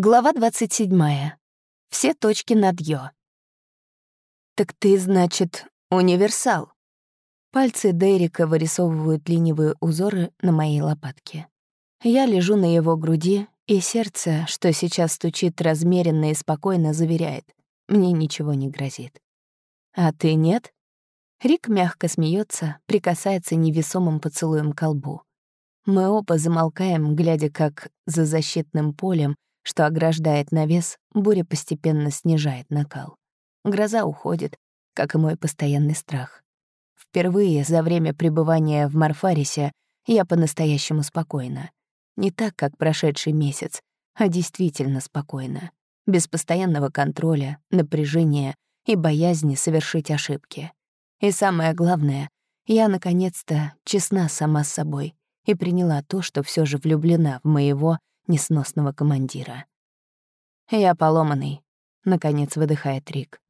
Глава 27. Все точки над «ё». «Так ты, значит, универсал?» Пальцы Дерека вырисовывают ленивые узоры на моей лопатке. Я лежу на его груди, и сердце, что сейчас стучит размеренно и спокойно, заверяет. Мне ничего не грозит. «А ты нет?» Рик мягко смеется, прикасается невесомым поцелуем к колбу. Мы оба замолкаем, глядя, как за защитным полем что ограждает навес, буря постепенно снижает накал. Гроза уходит, как и мой постоянный страх. Впервые за время пребывания в Марфарисе я по-настоящему спокойна. Не так, как прошедший месяц, а действительно спокойно. Без постоянного контроля, напряжения и боязни совершить ошибки. И самое главное, я наконец-то честна сама с собой и приняла то, что все же влюблена в моего несносного командира. «Я поломанный», — наконец выдыхает Рик.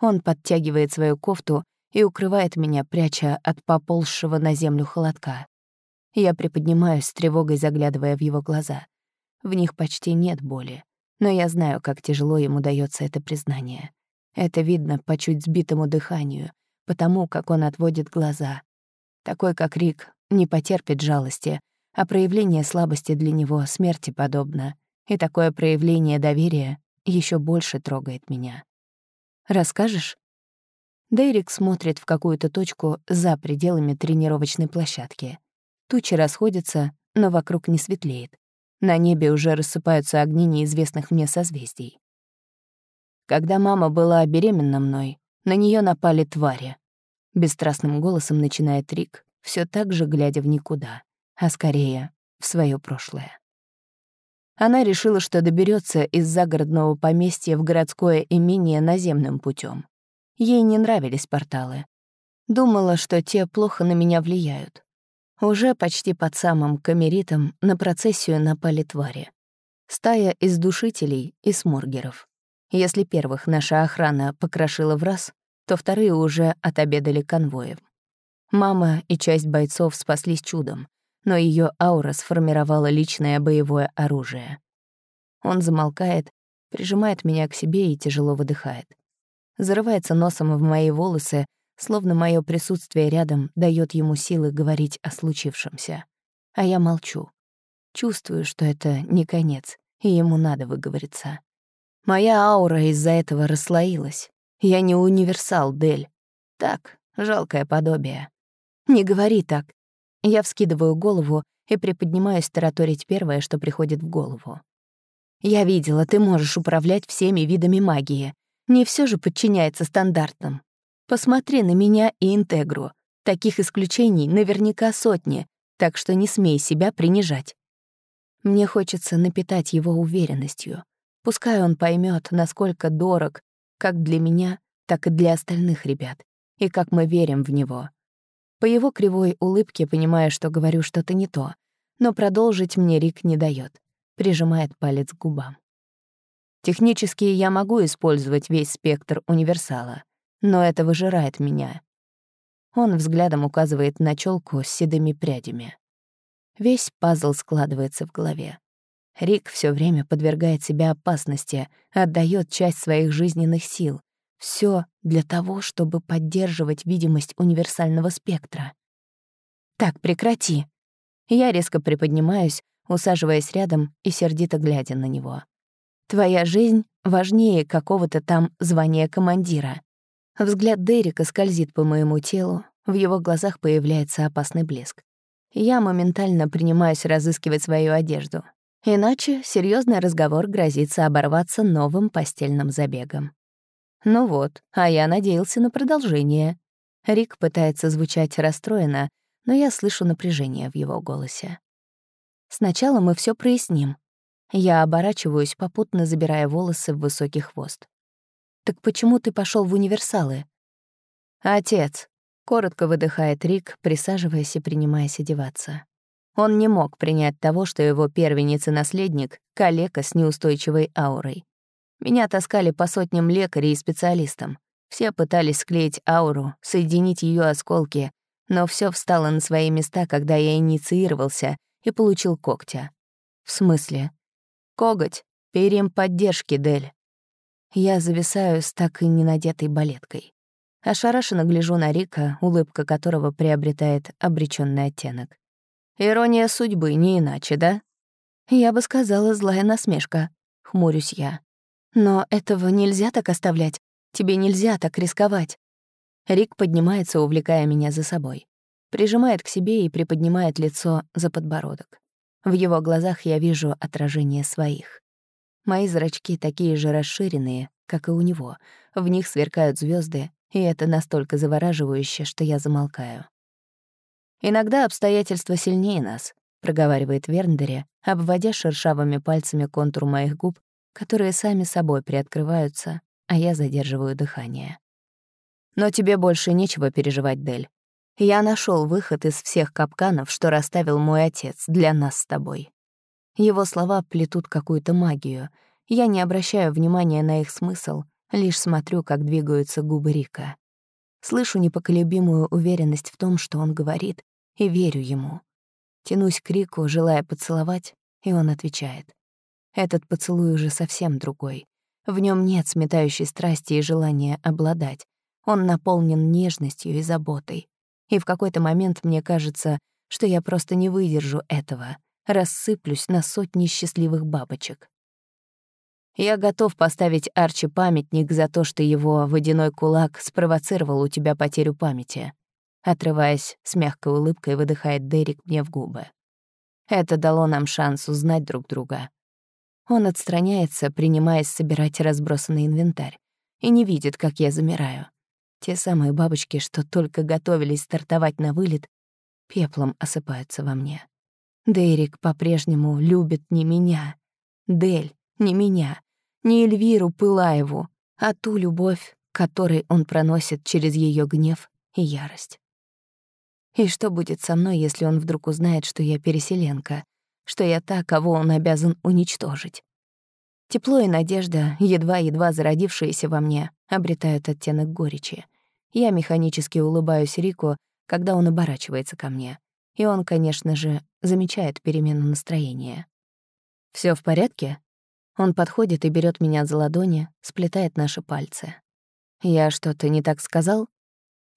Он подтягивает свою кофту и укрывает меня, пряча от поползшего на землю холодка. Я приподнимаюсь с тревогой, заглядывая в его глаза. В них почти нет боли, но я знаю, как тяжело ему дается это признание. Это видно по чуть сбитому дыханию, потому как он отводит глаза. Такой, как Рик, не потерпит жалости, а проявление слабости для него смерти подобно, и такое проявление доверия еще больше трогает меня. «Расскажешь?» Дейрик смотрит в какую-то точку за пределами тренировочной площадки. Тучи расходятся, но вокруг не светлеет. На небе уже рассыпаются огни неизвестных мне созвездий. Когда мама была беременна мной, на нее напали твари. Бесстрастным голосом начинает Рик, все так же глядя в никуда а скорее в свое прошлое. Она решила, что доберется из загородного поместья в городское имение наземным путем. Ей не нравились порталы. Думала, что те плохо на меня влияют. Уже почти под самым камеритом на процессию напали твари. Стая из душителей и сморгеров. Если первых наша охрана покрошила в раз, то вторые уже отобедали конвоем. Мама и часть бойцов спаслись чудом, но ее аура сформировала личное боевое оружие. Он замолкает, прижимает меня к себе и тяжело выдыхает. Зарывается носом в мои волосы, словно мое присутствие рядом дает ему силы говорить о случившемся. А я молчу. Чувствую, что это не конец, и ему надо выговориться. Моя аура из-за этого расслоилась. Я не универсал, Дель. Так, жалкое подобие. Не говори так. Я вскидываю голову и приподнимаюсь тараторить первое, что приходит в голову. «Я видела, ты можешь управлять всеми видами магии. Не все же подчиняется стандартам. Посмотри на меня и Интегру. Таких исключений наверняка сотни, так что не смей себя принижать». Мне хочется напитать его уверенностью. Пускай он поймет, насколько дорог как для меня, так и для остальных ребят, и как мы верим в него. По его кривой улыбке понимаю, что говорю что-то не то, но продолжить мне Рик не дает, прижимает палец к губам. Технически я могу использовать весь спектр универсала, но это выжирает меня. Он взглядом указывает на челку с седыми прядями. Весь пазл складывается в голове. Рик все время подвергает себя опасности, отдает часть своих жизненных сил, все для того, чтобы поддерживать видимость универсального спектра. «Так, прекрати!» Я резко приподнимаюсь, усаживаясь рядом и сердито глядя на него. «Твоя жизнь важнее какого-то там звания командира». Взгляд Дерека скользит по моему телу, в его глазах появляется опасный блеск. Я моментально принимаюсь разыскивать свою одежду. Иначе серьезный разговор грозится оборваться новым постельным забегом. Ну вот, а я надеялся на продолжение. Рик пытается звучать расстроенно, но я слышу напряжение в его голосе. Сначала мы все проясним. Я оборачиваюсь, попутно забирая волосы в высокий хвост. «Так почему ты пошел в универсалы?» «Отец», — коротко выдыхает Рик, присаживаясь и принимаясь одеваться. Он не мог принять того, что его первенец и наследник — калека с неустойчивой аурой. Меня таскали по сотням лекарей и специалистам. Все пытались склеить ауру, соединить ее осколки, но все встало на свои места, когда я инициировался и получил когтя. В смысле? Коготь Перьям поддержки, Дель. Я зависаю с так и не надетой балеткой. Ошарашенно гляжу на Рика, улыбка которого приобретает обречённый оттенок. Ирония судьбы, не иначе, да? Я бы сказала, злая насмешка. Хмурюсь я. Но этого нельзя так оставлять. Тебе нельзя так рисковать. Рик поднимается, увлекая меня за собой. Прижимает к себе и приподнимает лицо за подбородок. В его глазах я вижу отражение своих. Мои зрачки такие же расширенные, как и у него. В них сверкают звезды, и это настолько завораживающе, что я замолкаю. «Иногда обстоятельства сильнее нас», — проговаривает Верндере, обводя шершавыми пальцами контур моих губ, которые сами собой приоткрываются, а я задерживаю дыхание. «Но тебе больше нечего переживать, Дель. Я нашел выход из всех капканов, что расставил мой отец для нас с тобой. Его слова плетут какую-то магию. Я не обращаю внимания на их смысл, лишь смотрю, как двигаются губы Рика. Слышу непоколебимую уверенность в том, что он говорит, и верю ему. Тянусь к Рику, желая поцеловать, и он отвечает. Этот поцелуй уже совсем другой. В нем нет сметающей страсти и желания обладать. Он наполнен нежностью и заботой. И в какой-то момент мне кажется, что я просто не выдержу этого, рассыплюсь на сотни счастливых бабочек. Я готов поставить Арчи памятник за то, что его водяной кулак спровоцировал у тебя потерю памяти. Отрываясь, с мягкой улыбкой выдыхает Дерек мне в губы. Это дало нам шанс узнать друг друга. Он отстраняется, принимаясь собирать разбросанный инвентарь, и не видит, как я замираю. Те самые бабочки, что только готовились стартовать на вылет, пеплом осыпаются во мне. Дерек по-прежнему любит не меня. Дель, не меня. Не Эльвиру Пылаеву, а ту любовь, которой он проносит через ее гнев и ярость. И что будет со мной, если он вдруг узнает, что я переселенка, что я та, кого он обязан уничтожить? Тепло и надежда, едва-едва зародившиеся во мне, обретают оттенок горечи. Я механически улыбаюсь Рику, когда он оборачивается ко мне. И он, конечно же, замечает перемену настроения. Все в порядке?» Он подходит и берет меня за ладони, сплетает наши пальцы. «Я что-то не так сказал?»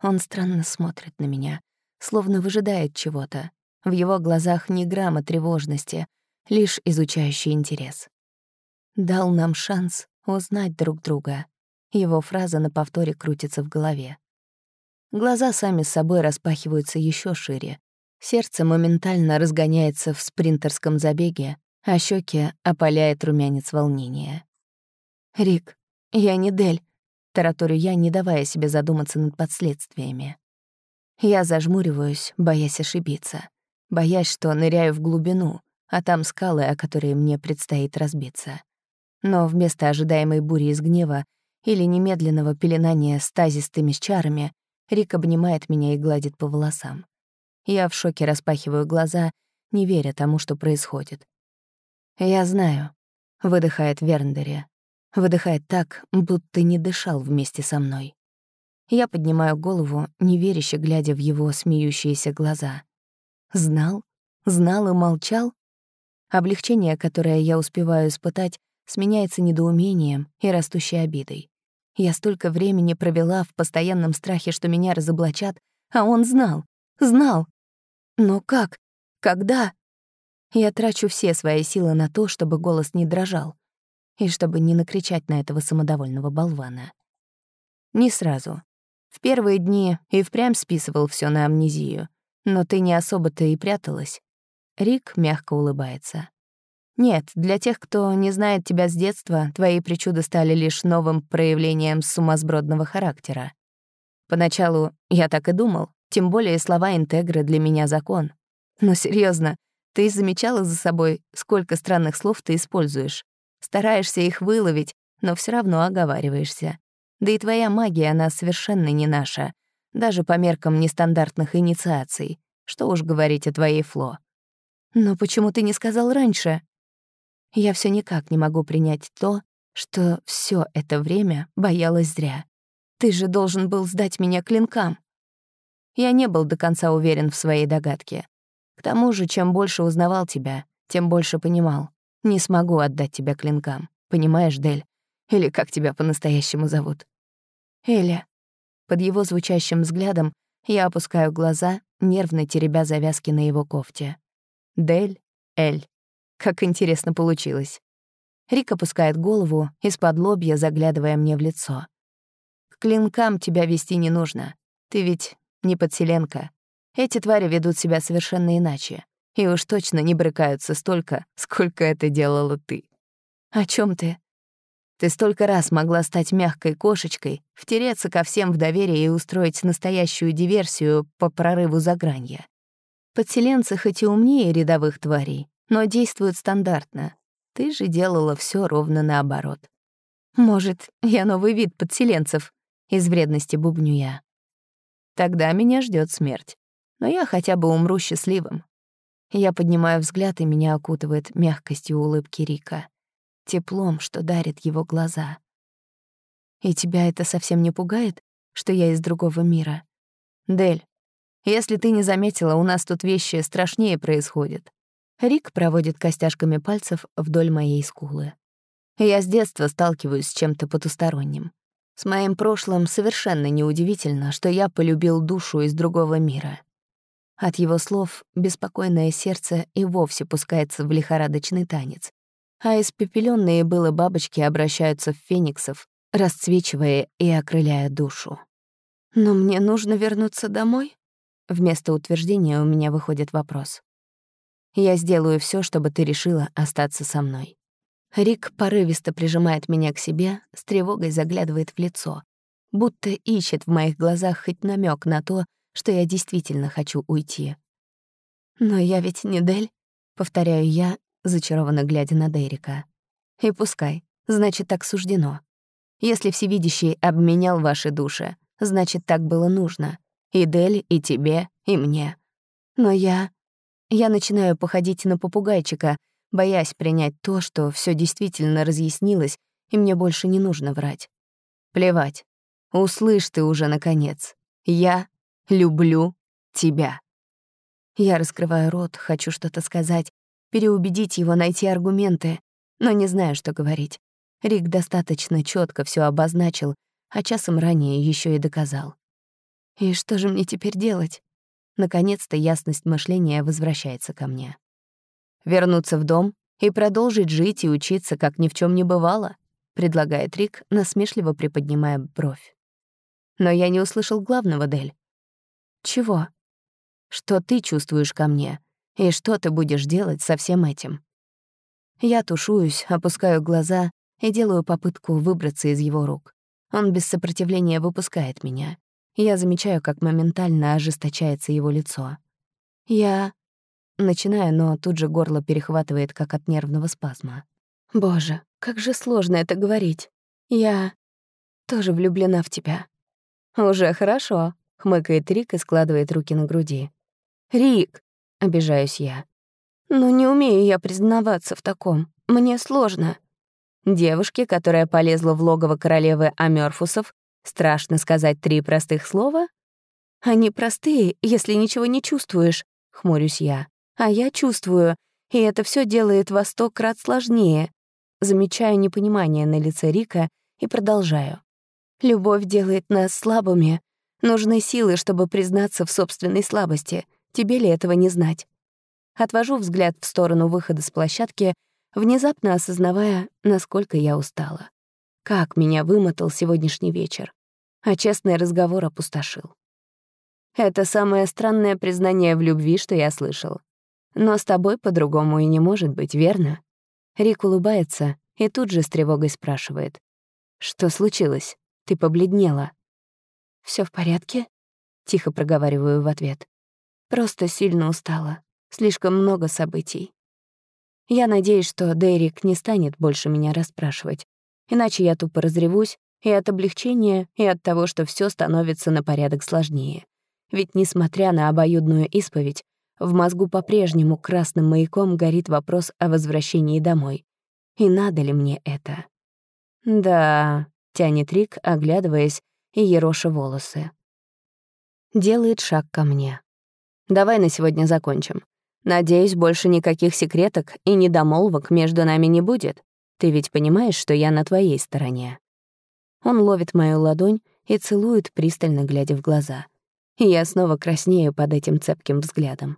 Он странно смотрит на меня, словно выжидает чего-то. В его глазах ни грамма тревожности, лишь изучающий интерес. Дал нам шанс узнать друг друга. Его фраза на повторе крутится в голове. Глаза сами с собой распахиваются еще шире. Сердце моментально разгоняется в спринтерском забеге, а щеки опаляет румянец волнения. «Рик, я не Дель», — тараторю я, не давая себе задуматься над последствиями. Я зажмуриваюсь, боясь ошибиться, боясь, что ныряю в глубину, а там скалы, о которые мне предстоит разбиться. Но вместо ожидаемой бури из гнева или немедленного пеленания стазистыми чарами Рик обнимает меня и гладит по волосам. Я в шоке распахиваю глаза, не веря тому, что происходит. «Я знаю», — выдыхает Верндере. Выдыхает так, будто не дышал вместе со мной. Я поднимаю голову, неверяще глядя в его смеющиеся глаза. Знал? Знал и молчал? Облегчение, которое я успеваю испытать, сменяется недоумением и растущей обидой. Я столько времени провела в постоянном страхе, что меня разоблачат, а он знал, знал. Но как? Когда? Я трачу все свои силы на то, чтобы голос не дрожал, и чтобы не накричать на этого самодовольного болвана. Не сразу. В первые дни и впрямь списывал все на амнезию, но ты не особо-то и пряталась. Рик мягко улыбается. Нет, для тех, кто не знает тебя с детства, твои причуды стали лишь новым проявлением сумасбродного характера. Поначалу я так и думал, тем более слова интегры для меня закон. Но серьезно, ты замечала за собой, сколько странных слов ты используешь? Стараешься их выловить, но все равно оговариваешься. Да и твоя магия, она совершенно не наша. Даже по меркам нестандартных инициаций. Что уж говорить о твоей Фло. Но почему ты не сказал раньше? Я все никак не могу принять то, что все это время боялась зря. Ты же должен был сдать меня клинкам. Я не был до конца уверен в своей догадке. К тому же, чем больше узнавал тебя, тем больше понимал. Не смогу отдать тебя клинкам. Понимаешь, Дель? Или как тебя по-настоящему зовут? Эля. Под его звучащим взглядом я опускаю глаза, нервно теребя завязки на его кофте. Дель, Эль. Как интересно получилось. Рик опускает голову, из-под лобья заглядывая мне в лицо. К клинкам тебя вести не нужно. Ты ведь не подселенка. Эти твари ведут себя совершенно иначе. И уж точно не брыкаются столько, сколько это делала ты. О чем ты? Ты столько раз могла стать мягкой кошечкой, втереться ко всем в доверие и устроить настоящую диверсию по прорыву загранья. Подселенцы хоть и умнее рядовых тварей, но действуют стандартно. Ты же делала все ровно наоборот. Может, я новый вид подселенцев, из вредности бубню я. Тогда меня ждет смерть. Но я хотя бы умру счастливым. Я поднимаю взгляд, и меня окутывает мягкостью улыбки Рика теплом, что дарит его глаза. И тебя это совсем не пугает, что я из другого мира? Дель, если ты не заметила, у нас тут вещи страшнее происходят. Рик проводит костяшками пальцев вдоль моей скулы. Я с детства сталкиваюсь с чем-то потусторонним. С моим прошлым совершенно неудивительно, что я полюбил душу из другого мира. От его слов беспокойное сердце и вовсе пускается в лихорадочный танец, а испепелённые было бабочки обращаются в фениксов, расцвечивая и окрыляя душу. «Но мне нужно вернуться домой?» Вместо утверждения у меня выходит вопрос. «Я сделаю все, чтобы ты решила остаться со мной». Рик порывисто прижимает меня к себе, с тревогой заглядывает в лицо, будто ищет в моих глазах хоть намек на то, что я действительно хочу уйти. «Но я ведь не Дель», — повторяю я, зачарованно глядя на Дерека. «И пускай, значит, так суждено. Если Всевидящий обменял ваши души, значит, так было нужно. И Дель, и тебе, и мне. Но я... Я начинаю походить на попугайчика, боясь принять то, что все действительно разъяснилось, и мне больше не нужно врать. Плевать. Услышь ты уже, наконец. Я люблю тебя. Я раскрываю рот, хочу что-то сказать, переубедить его найти аргументы, но не знаю, что говорить. Рик достаточно четко все обозначил, а часом ранее еще и доказал. И что же мне теперь делать? Наконец-то ясность мышления возвращается ко мне. Вернуться в дом и продолжить жить и учиться, как ни в чем не бывало, предлагает Рик, насмешливо приподнимая бровь. Но я не услышал главного, Дель. Чего? Что ты чувствуешь ко мне? И что ты будешь делать со всем этим? Я тушуюсь, опускаю глаза и делаю попытку выбраться из его рук. Он без сопротивления выпускает меня. Я замечаю, как моментально ожесточается его лицо. Я... Начинаю, но тут же горло перехватывает, как от нервного спазма. Боже, как же сложно это говорить. Я тоже влюблена в тебя. Уже хорошо, хмыкает Рик и складывает руки на груди. Рик, — обижаюсь я. «Но не умею я признаваться в таком. Мне сложно». Девушке, которая полезла в логово королевы Амёрфусов, страшно сказать три простых слова? «Они простые, если ничего не чувствуешь», — хмурюсь я. «А я чувствую, и это все делает во сто крат сложнее». Замечаю непонимание на лице Рика и продолжаю. «Любовь делает нас слабыми. Нужны силы, чтобы признаться в собственной слабости — Тебе ли этого не знать? Отвожу взгляд в сторону выхода с площадки, внезапно осознавая, насколько я устала. Как меня вымотал сегодняшний вечер. А честный разговор опустошил. Это самое странное признание в любви, что я слышал. Но с тобой по-другому и не может быть, верно? Рик улыбается и тут же с тревогой спрашивает. «Что случилось? Ты побледнела». Все в порядке?» — тихо проговариваю в ответ. Просто сильно устала. Слишком много событий. Я надеюсь, что Дерек не станет больше меня расспрашивать. Иначе я тупо разревусь и от облегчения, и от того, что все становится на порядок сложнее. Ведь, несмотря на обоюдную исповедь, в мозгу по-прежнему красным маяком горит вопрос о возвращении домой. И надо ли мне это? «Да», — тянет Рик, оглядываясь и ероша волосы. Делает шаг ко мне. Давай на сегодня закончим. Надеюсь, больше никаких секреток и недомолвок между нами не будет. Ты ведь понимаешь, что я на твоей стороне?» Он ловит мою ладонь и целует, пристально глядя в глаза. И я снова краснею под этим цепким взглядом.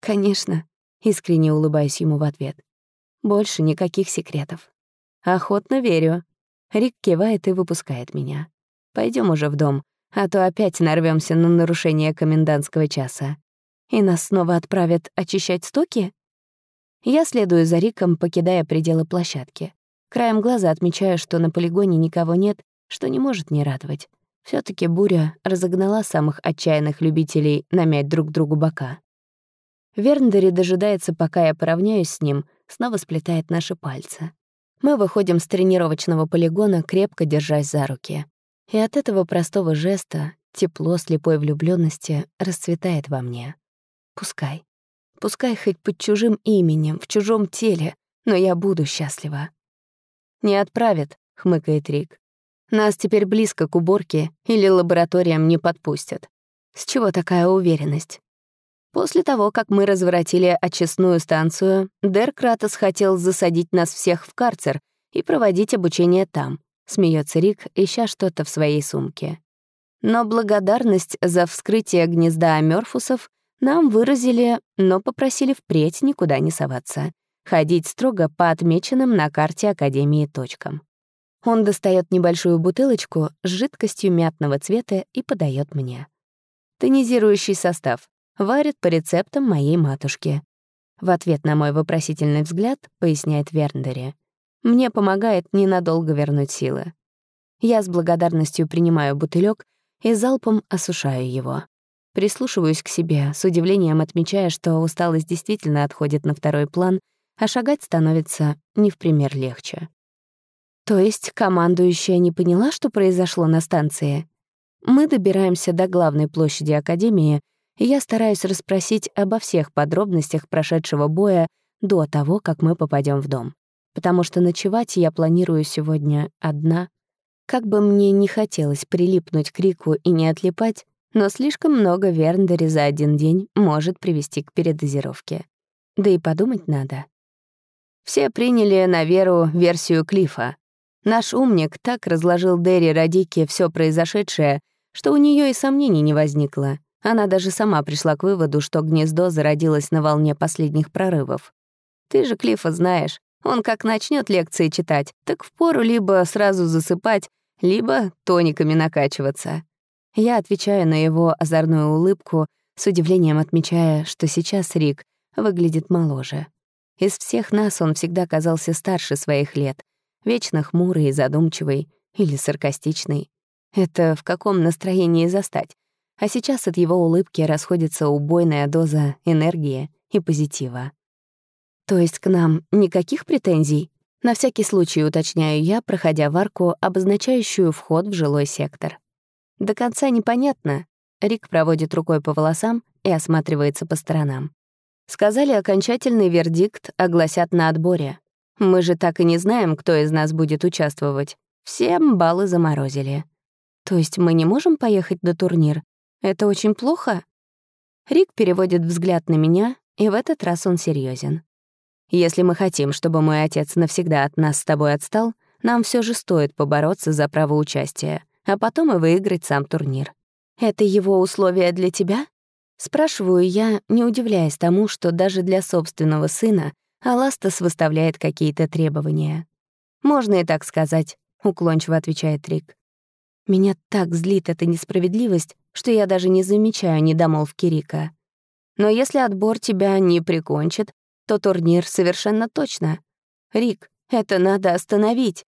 «Конечно», — искренне улыбаюсь ему в ответ. «Больше никаких секретов». «Охотно верю». Рик кивает и выпускает меня. Пойдем уже в дом, а то опять нарвемся на нарушение комендантского часа. И нас снова отправят очищать стоки? Я следую за Риком, покидая пределы площадки. Краем глаза отмечаю, что на полигоне никого нет, что не может не радовать. все таки буря разогнала самых отчаянных любителей намять друг другу бока. Верндери дожидается, пока я поравняюсь с ним, снова сплетает наши пальцы. Мы выходим с тренировочного полигона, крепко держась за руки. И от этого простого жеста тепло слепой влюбленности расцветает во мне. Пускай. Пускай хоть под чужим именем, в чужом теле, но я буду счастлива. «Не отправят», — хмыкает Рик. «Нас теперь близко к уборке или лабораториям не подпустят. С чего такая уверенность?» После того, как мы разворотили очистную станцию, Дер Кратос хотел засадить нас всех в карцер и проводить обучение там, смеется Рик, ища что-то в своей сумке. Но благодарность за вскрытие гнезда Мёрфусов нам выразили, но попросили впредь никуда не соваться. Ходить строго по отмеченным на карте Академии точкам. Он достает небольшую бутылочку с жидкостью мятного цвета и подает мне. Тонизирующий состав. Варит по рецептам моей матушки. В ответ на мой вопросительный взгляд поясняет Верндери. Мне помогает ненадолго вернуть силы. Я с благодарностью принимаю бутылек и залпом осушаю его. Прислушиваюсь к себе, с удивлением отмечая, что усталость действительно отходит на второй план, а шагать становится не в пример легче. То есть командующая не поняла, что произошло на станции? Мы добираемся до главной площади Академии, и я стараюсь расспросить обо всех подробностях прошедшего боя до того, как мы попадем в дом. Потому что ночевать я планирую сегодня одна. Как бы мне не хотелось прилипнуть к Рику и не отлипать, но слишком много Верндери за один день может привести к передозировке. Да и подумать надо. Все приняли на веру версию Клифа. Наш умник так разложил Дерри Радике все произошедшее, что у нее и сомнений не возникло. Она даже сама пришла к выводу, что гнездо зародилось на волне последних прорывов. Ты же Клифа знаешь, он как начнет лекции читать, так впору либо сразу засыпать, либо тониками накачиваться. Я отвечаю на его озорную улыбку, с удивлением отмечая, что сейчас Рик выглядит моложе. Из всех нас он всегда казался старше своих лет, вечно хмурый и задумчивый или саркастичный. Это в каком настроении застать? А сейчас от его улыбки расходится убойная доза энергии и позитива. То есть к нам никаких претензий? На всякий случай уточняю я, проходя в арку, обозначающую вход в жилой сектор. До конца непонятно. Рик проводит рукой по волосам и осматривается по сторонам. Сказали, окончательный вердикт огласят на отборе. Мы же так и не знаем, кто из нас будет участвовать. Всем баллы заморозили. То есть мы не можем поехать на турнир? Это очень плохо? Рик переводит взгляд на меня, и в этот раз он серьезен. Если мы хотим, чтобы мой отец навсегда от нас с тобой отстал, нам все же стоит побороться за право участия а потом и выиграть сам турнир. Это его условия для тебя? Спрашиваю я, не удивляясь тому, что даже для собственного сына Аластас выставляет какие-то требования. «Можно и так сказать», — уклончиво отвечает Рик. «Меня так злит эта несправедливость, что я даже не замечаю недомолвки Рика. Но если отбор тебя не прикончит, то турнир совершенно точно. Рик, это надо остановить».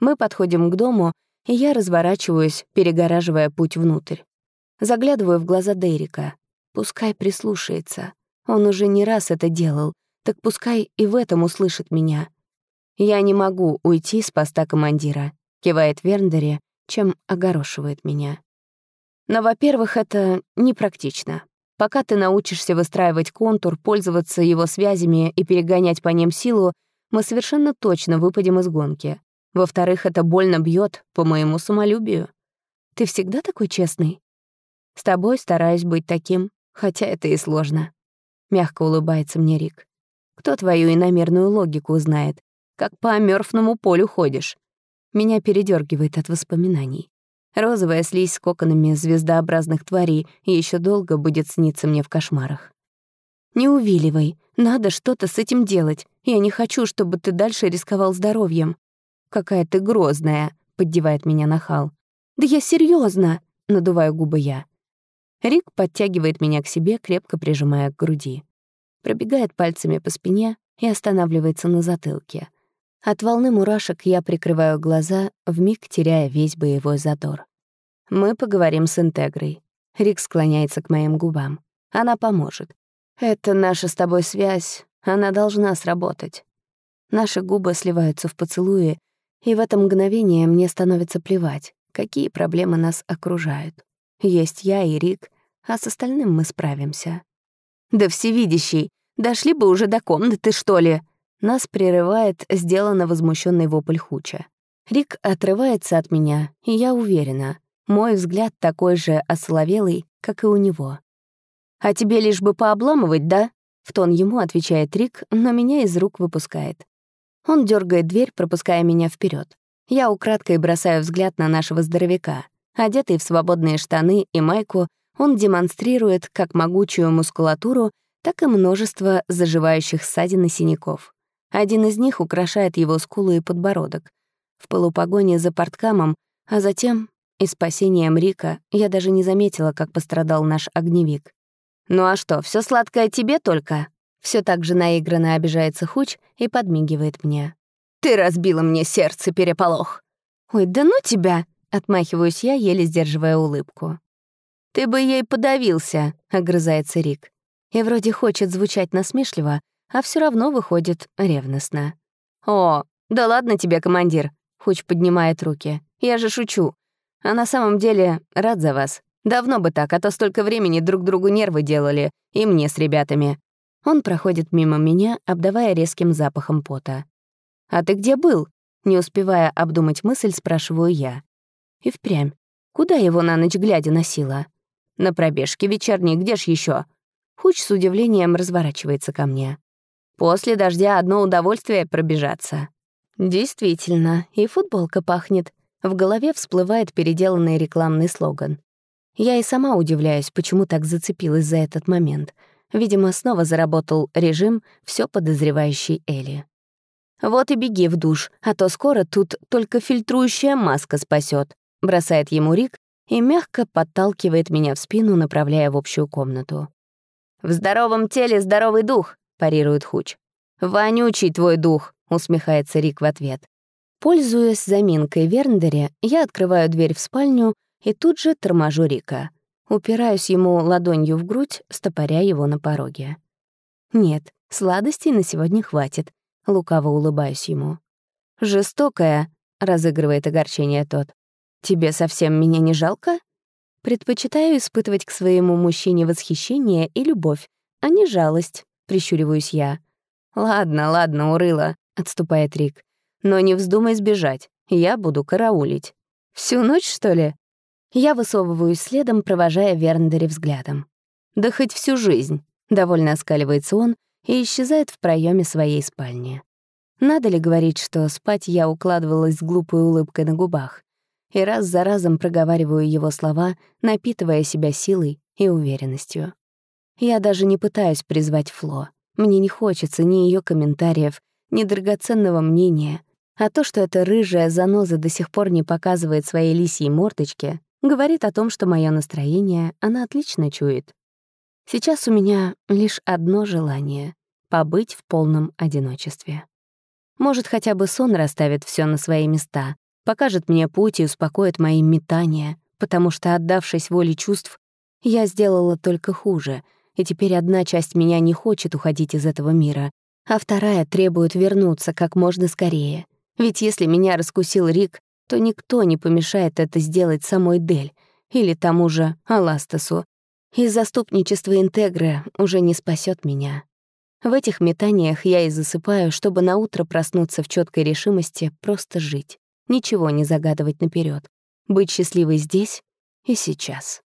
Мы подходим к дому, и я разворачиваюсь, перегораживая путь внутрь. Заглядываю в глаза Дерека. Пускай прислушается. Он уже не раз это делал, так пускай и в этом услышит меня. «Я не могу уйти с поста командира», — кивает Верндере, чем огорошивает меня. Но, во-первых, это непрактично. Пока ты научишься выстраивать контур, пользоваться его связями и перегонять по ним силу, мы совершенно точно выпадем из гонки. Во-вторых, это больно бьет по моему самолюбию. Ты всегда такой честный? С тобой стараюсь быть таким, хотя это и сложно. Мягко улыбается мне Рик. Кто твою иномерную логику узнает? как по мёрфному полю ходишь. Меня передергивает от воспоминаний. Розовая слизь с коконами звездообразных тварей еще долго будет сниться мне в кошмарах. «Не увиливай, надо что-то с этим делать. Я не хочу, чтобы ты дальше рисковал здоровьем». «Какая ты грозная», — поддевает меня нахал. «Да я серьезно, надуваю губы я. Рик подтягивает меня к себе, крепко прижимая к груди. Пробегает пальцами по спине и останавливается на затылке. От волны мурашек я прикрываю глаза, вмиг теряя весь боевой задор. Мы поговорим с Интегрой. Рик склоняется к моим губам. Она поможет. Это наша с тобой связь, она должна сработать. Наши губы сливаются в поцелуи, и в это мгновение мне становится плевать, какие проблемы нас окружают. Есть я и Рик, а с остальным мы справимся. «Да всевидящий, дошли бы уже до комнаты, что ли?» Нас прерывает сделанно возмущенный вопль Хуча. Рик отрывается от меня, и я уверена, мой взгляд такой же осоловелый, как и у него. «А тебе лишь бы пообламывать, да?» В тон ему отвечает Рик, но меня из рук выпускает. Он дергает дверь, пропуская меня вперед. Я украдкой бросаю взгляд на нашего здоровяка. Одетый в свободные штаны и майку, он демонстрирует как могучую мускулатуру, так и множество заживающих ссадин и синяков. Один из них украшает его скулы и подбородок. В полупогоне за порткамом, а затем и спасением Рика я даже не заметила, как пострадал наш огневик. «Ну а что, все сладкое тебе только?» Все так же наигранно обижается Хуч и подмигивает мне. «Ты разбила мне сердце, переполох!» «Ой, да ну тебя!» — отмахиваюсь я, еле сдерживая улыбку. «Ты бы ей подавился», — огрызается Рик. И вроде хочет звучать насмешливо, а все равно выходит ревностно. «О, да ладно тебе, командир», — Хуч поднимает руки. «Я же шучу. А на самом деле рад за вас. Давно бы так, а то столько времени друг другу нервы делали, и мне с ребятами». Он проходит мимо меня, обдавая резким запахом пота. «А ты где был?» Не успевая обдумать мысль, спрашиваю я. И впрямь. Куда его на ночь глядя носила? На пробежке вечерней, где ж еще? Хуч с удивлением разворачивается ко мне. После дождя одно удовольствие пробежаться. Действительно, и футболка пахнет. В голове всплывает переделанный рекламный слоган. Я и сама удивляюсь, почему так зацепилась за этот момент. Видимо, снова заработал режим все подозревающий Элли. «Вот и беги в душ, а то скоро тут только фильтрующая маска спасет, бросает ему Рик и мягко подталкивает меня в спину, направляя в общую комнату. «В здоровом теле здоровый дух», — парирует Хуч. «Вонючий твой дух», — усмехается Рик в ответ. Пользуясь заминкой Верндере, я открываю дверь в спальню и тут же торможу Рика. Упираюсь ему ладонью в грудь, стопоря его на пороге. «Нет, сладостей на сегодня хватит», — лукаво улыбаюсь ему. «Жестокая», — разыгрывает огорчение тот. «Тебе совсем меня не жалко?» Предпочитаю испытывать к своему мужчине восхищение и любовь, а не жалость, прищуриваюсь я. «Ладно, ладно, урыла», — отступает Рик. «Но не вздумай сбежать, я буду караулить». «Всю ночь, что ли?» Я высовываюсь следом, провожая Верндере взглядом. «Да хоть всю жизнь», — довольно оскаливается он и исчезает в проеме своей спальни. Надо ли говорить, что спать я укладывалась с глупой улыбкой на губах? и раз за разом проговариваю его слова, напитывая себя силой и уверенностью. Я даже не пытаюсь призвать Фло. Мне не хочется ни ее комментариев, ни драгоценного мнения. А то, что эта рыжая заноза до сих пор не показывает своей лисьей мордочки, говорит о том, что мое настроение она отлично чует. Сейчас у меня лишь одно желание — побыть в полном одиночестве. Может, хотя бы сон расставит все на свои места, покажет мне путь и успокоит мои метания, потому что, отдавшись воле чувств, я сделала только хуже, и теперь одна часть меня не хочет уходить из этого мира, а вторая требует вернуться как можно скорее. Ведь если меня раскусил Рик, то никто не помешает это сделать самой Дель или тому же Аластасу. И заступничество Интегры уже не спасет меня. В этих метаниях я и засыпаю, чтобы наутро проснуться в четкой решимости просто жить ничего не загадывать наперед, быть счастливой здесь и сейчас.